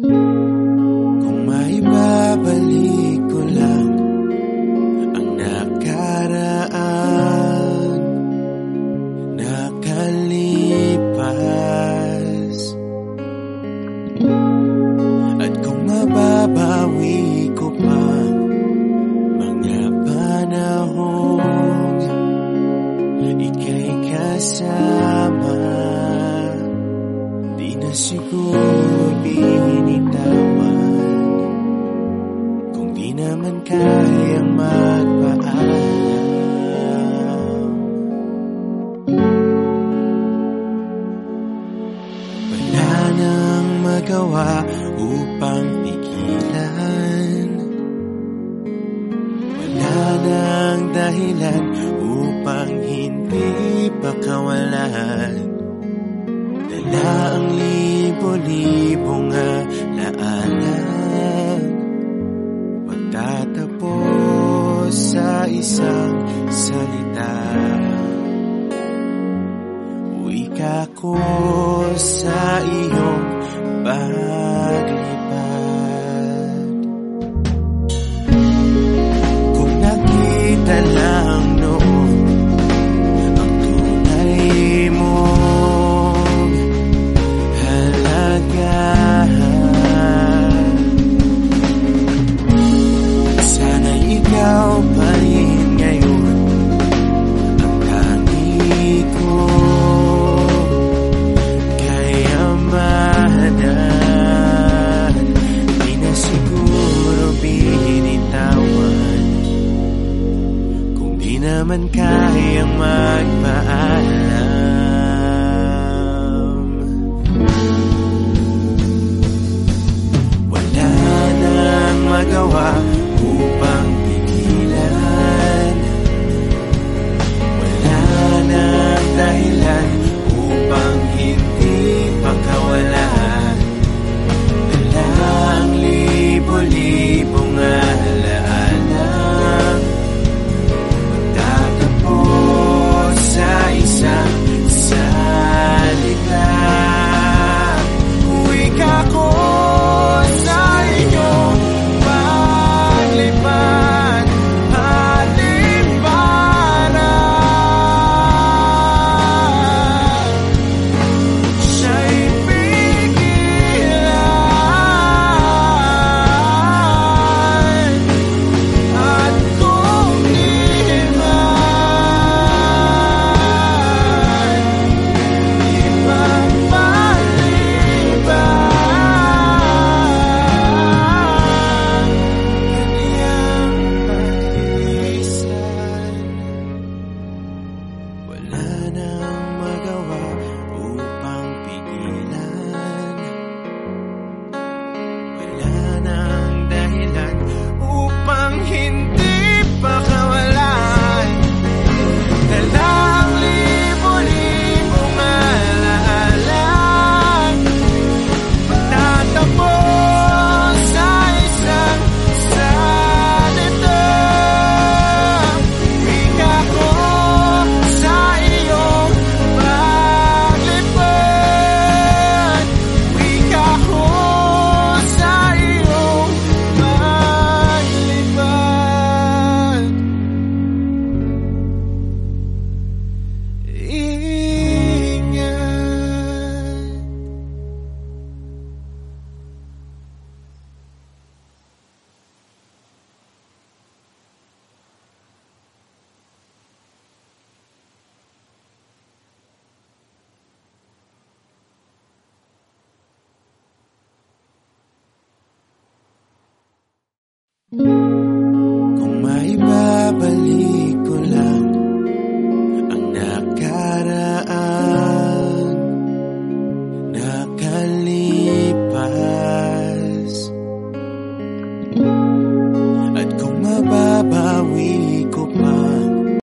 Kung maibabalik kayang magpaalam. Magawa upang pigilan. Wala dahilan upang hindi pakawalan Dala ang libo-libong alaan Balik ako sa iyong paglibot naman kayang magpaalam. I believe.